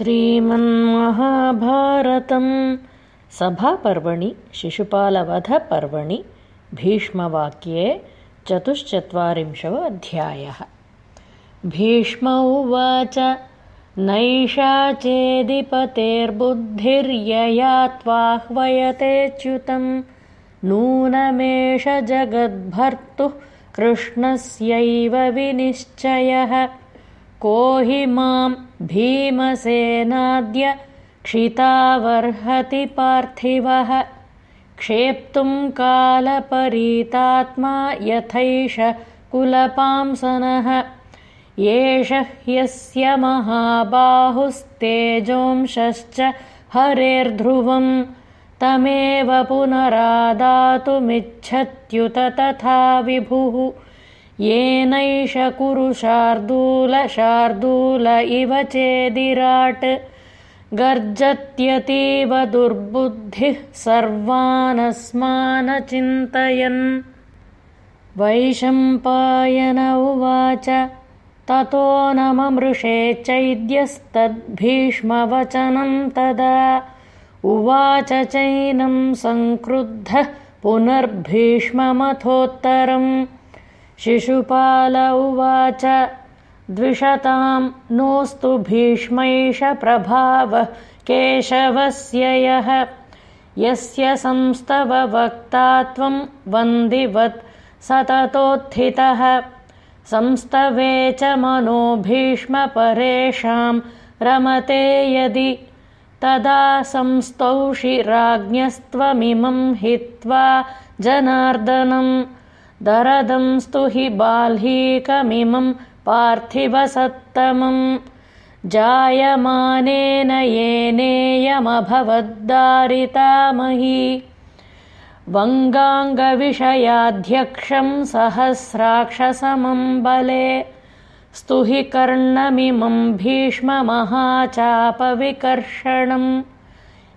श्रीमन्महाभारतं सभापर्वणि शिशुपालवधपर्वणि भीष्मवाक्ये चतुश्चत्वारिंशो अध्यायः। भीष्म उवाच नैषा चेदिपतेर्बुद्धिर्यया त्वाह्वयतेच्युतं नूनमेष जगद्भर्तुः कृष्णस्यैव विनिश्चयः को हि मां भीमसेनाद्य क्षितावर्हति पार्थिवः। क्षेप्तुं कालपरीतात्मा यथैष कुलपांसनः। एष ह्यस्य महाबाहुस्तेजोंशश्च हरेर्ध्रुवं तमेव पुनरादातुमिच्छत्युत तथा विभुः येनैष कुरु शार्दूल शार्दूल इव चेदिराट्। गर्जत्यतीव दुर्बुद्धिः सर्वानस्मानचिन्तयन्। वैशम्पायन उवाच ततो नममृषे चैद्यस्तद्भीष्मवचनं तदा। उवाच चैनं सङ्क्रुद्धः पुनर्भीष्ममथोत्तरम् शिशुपाल उवाच द्विषतां नोऽस्तु भीष्मैष प्रभावः केशवस्य यः। यस्य संस्तववक्ता त्वं वन्दिवत् सततोत्थितः। संस्तवे च मनो भीष्मपरेषां रमते यदि तदा संस्तौषि राज्ञस्त्वमिमं हित्वा जनार्दनम् दरदंस्तु हि बाल्हीकमिमं पार्थिवसत्तमम्। जायमानेन येनेयमभवद्दारितामही। वङ्गाङ्गविषयाध्यक्षं सहस्राक्षसमं बले। स्तुहि कर्णमिमं भीष्ममहाचापविकर्षणम्।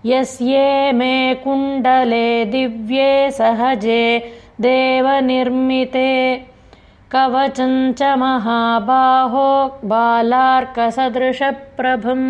यस्ये मे कुण्डले दिव्ये सहजे देवनिर्मिते कवचं च महाबाहो बालार्कसदृशप्रभम्